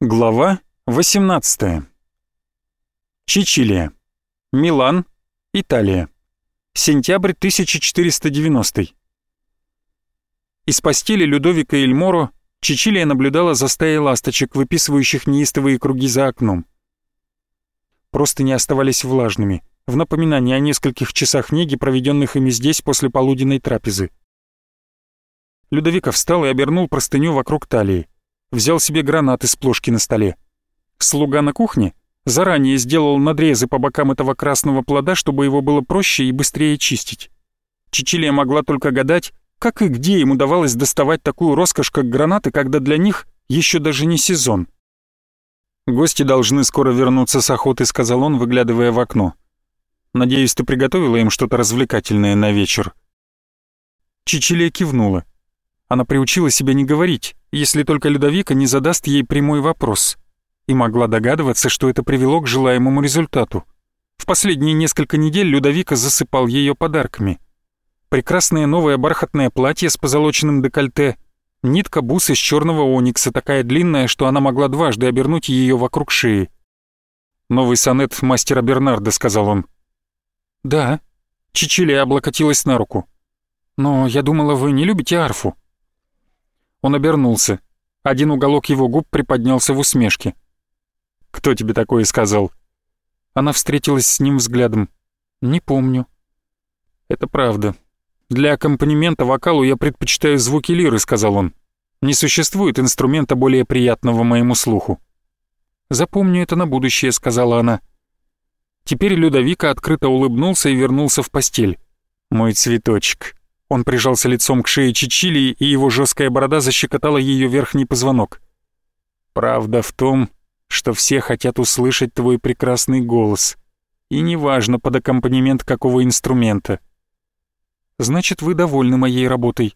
Глава 18. Чичилия. Милан, Италия. Сентябрь 1490. Из постели Людовика Эльморо Чичилия наблюдала за стаей ласточек, выписывающих неистовые круги за окном. Просто не оставались влажными, в напоминание о нескольких часах неги, проведенных ими здесь после полуденной трапезы. Людовика встал и обернул простыню вокруг талии взял себе гранаты с плошки на столе. Слуга на кухне заранее сделал надрезы по бокам этого красного плода, чтобы его было проще и быстрее чистить. Чичилия могла только гадать, как и где им удавалось доставать такую роскошь, как гранаты, когда для них еще даже не сезон. «Гости должны скоро вернуться с охоты», — сказал он, выглядывая в окно. «Надеюсь, ты приготовила им что-то развлекательное на вечер?» Чичилия кивнула. Она приучила себя не говорить, если только Людовика не задаст ей прямой вопрос, и могла догадываться, что это привело к желаемому результату. В последние несколько недель Людовика засыпал ее подарками. Прекрасное новое бархатное платье с позолоченным декольте, нитка бус из черного оникса, такая длинная, что она могла дважды обернуть ее вокруг шеи. «Новый сонет мастера Бернарда», — сказал он. «Да». Чичилия облокотилась на руку. «Но я думала, вы не любите арфу». Он обернулся. Один уголок его губ приподнялся в усмешке. «Кто тебе такое сказал?» Она встретилась с ним взглядом. «Не помню». «Это правда. Для аккомпанемента вокалу я предпочитаю звуки лиры», — сказал он. «Не существует инструмента более приятного моему слуху». «Запомню это на будущее», — сказала она. Теперь Людовика открыто улыбнулся и вернулся в постель. «Мой цветочек, он прижался лицом к шее Чичилии, и его жесткая борода защекотала ее верхний позвонок. «Правда в том, что все хотят услышать твой прекрасный голос. И неважно, под аккомпанемент какого инструмента. Значит, вы довольны моей работой».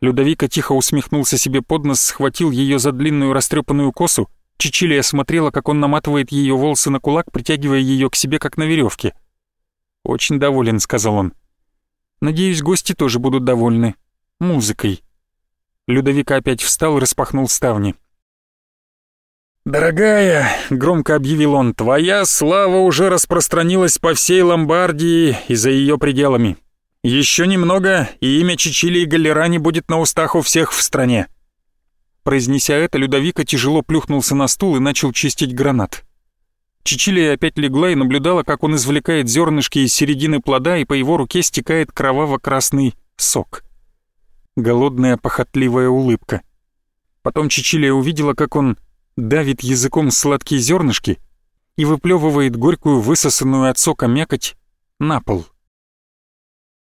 Людовика тихо усмехнулся себе под нос, схватил ее за длинную растрепанную косу. Чичилия смотрела, как он наматывает ее волосы на кулак, притягивая ее к себе, как на веревке. «Очень доволен», — сказал он. Надеюсь, гости тоже будут довольны. Музыкой. Людовик опять встал и распахнул ставни. «Дорогая», — громко объявил он, — «твоя слава уже распространилась по всей Ломбардии и за ее пределами. Еще немного, и имя Чичили и Галлерани будет на устах у всех в стране». Произнеся это, Людовика тяжело плюхнулся на стул и начал чистить гранат. Чичилия опять легла и наблюдала, как он извлекает зернышки из середины плода, и по его руке стекает кроваво-красный сок. Голодная похотливая улыбка. Потом Чичилия увидела, как он давит языком сладкие зернышки и выплевывает горькую, высосанную от сока мякоть на пол —